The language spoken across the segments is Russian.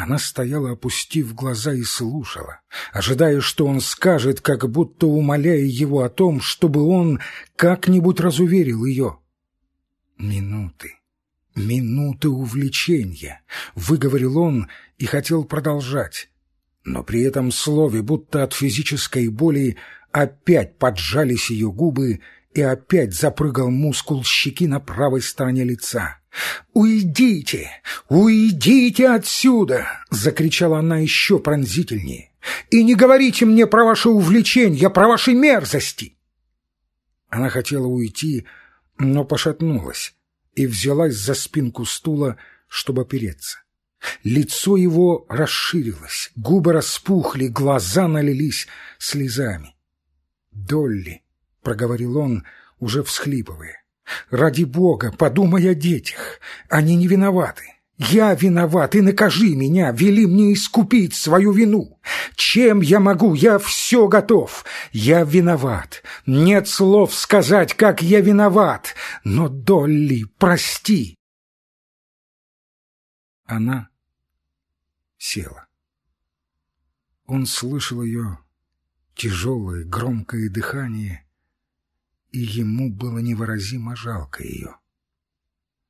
Она стояла, опустив глаза, и слушала, ожидая, что он скажет, как будто умоляя его о том, чтобы он как-нибудь разуверил ее. Минуты, минуты увлечения, выговорил он и хотел продолжать. Но при этом слове, будто от физической боли, опять поджались ее губы, и опять запрыгал мускул щеки на правой стороне лица. «Уйдите! Уйдите отсюда!» — закричала она еще пронзительнее. «И не говорите мне про ваши увлечения, про ваши мерзости!» Она хотела уйти, но пошатнулась и взялась за спинку стула, чтобы опереться. Лицо его расширилось, губы распухли, глаза налились слезами. «Долли!» — проговорил он, уже всхлипывая. «Ради Бога, подумай о детях. Они не виноваты. Я виноват, и накажи меня, вели мне искупить свою вину. Чем я могу? Я все готов. Я виноват. Нет слов сказать, как я виноват. Но, Долли, прости». Она села. Он слышал ее тяжелое, громкое дыхание — и ему было невыразимо жалко ее.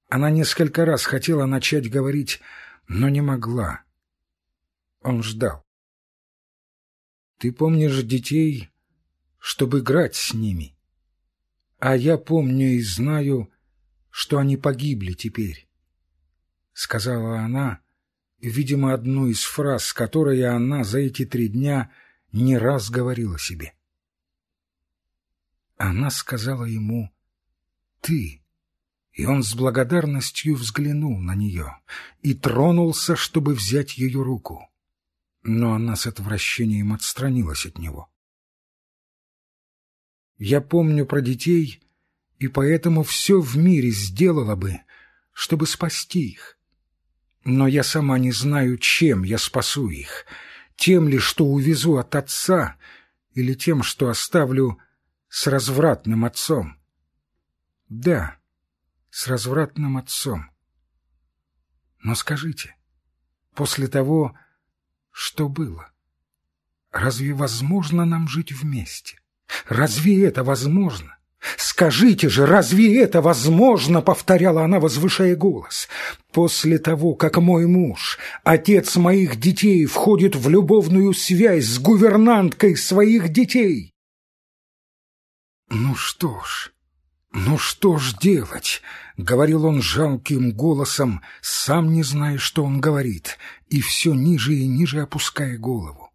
Она несколько раз хотела начать говорить, но не могла. Он ждал. «Ты помнишь детей, чтобы играть с ними, а я помню и знаю, что они погибли теперь», — сказала она, видимо, одну из фраз, которые она за эти три дня не раз говорила себе. Она сказала ему «ты», и он с благодарностью взглянул на нее и тронулся, чтобы взять ее руку. Но она с отвращением отстранилась от него. «Я помню про детей, и поэтому все в мире сделала бы, чтобы спасти их. Но я сама не знаю, чем я спасу их, тем ли, что увезу от отца, или тем, что оставлю с развратным отцом. Да, с развратным отцом. Но скажите, после того, что было, разве возможно нам жить вместе? Разве это возможно? «Скажите же, разве это возможно?» — повторяла она, возвышая голос. «После того, как мой муж, отец моих детей, входит в любовную связь с гувернанткой своих детей, «Ну что ж, ну что ж делать?» — говорил он жалким голосом, сам не зная, что он говорит, и все ниже и ниже опуская голову.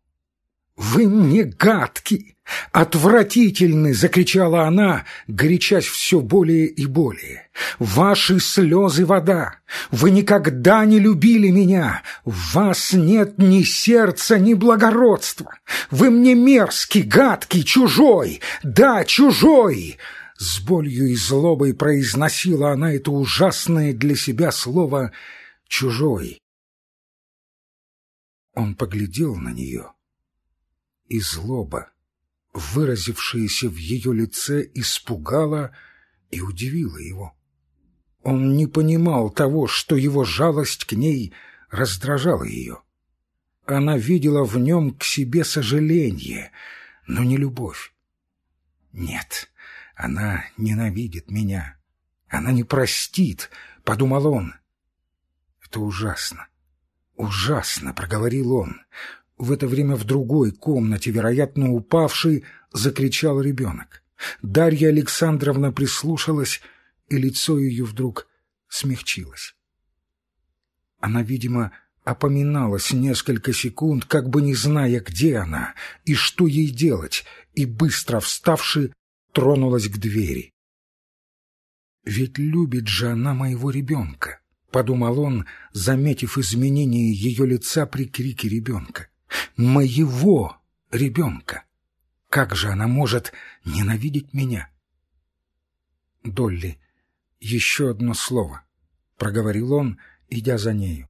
«Вы мне гадки! Отвратительны!» — закричала она, горячась все более и более. «Ваши слезы — вода! Вы никогда не любили меня! В вас нет ни сердца, ни благородства! Вы мне мерзкий, гадкий, чужой! Да, чужой!» С болью и злобой произносила она это ужасное для себя слово «чужой». Он поглядел на нее и злоба, выразившаяся в ее лице, испугала и удивила его. Он не понимал того, что его жалость к ней раздражала ее. Она видела в нем к себе сожаление, но не любовь. Нет, она ненавидит меня. Она не простит, — подумал он. Это ужасно. Ужасно, — проговорил он. В это время в другой комнате, вероятно, упавший, закричал ребенок. Дарья Александровна прислушалась, и лицо ее вдруг смягчилось. Она, видимо, опоминалась несколько секунд, как бы не зная, где она и что ей делать, и, быстро вставши, тронулась к двери. «Ведь любит же она моего ребенка», — подумал он, заметив изменение ее лица при крике ребенка моего ребенка. Как же она может ненавидеть меня? Долли, еще одно слово, — проговорил он, идя за нею.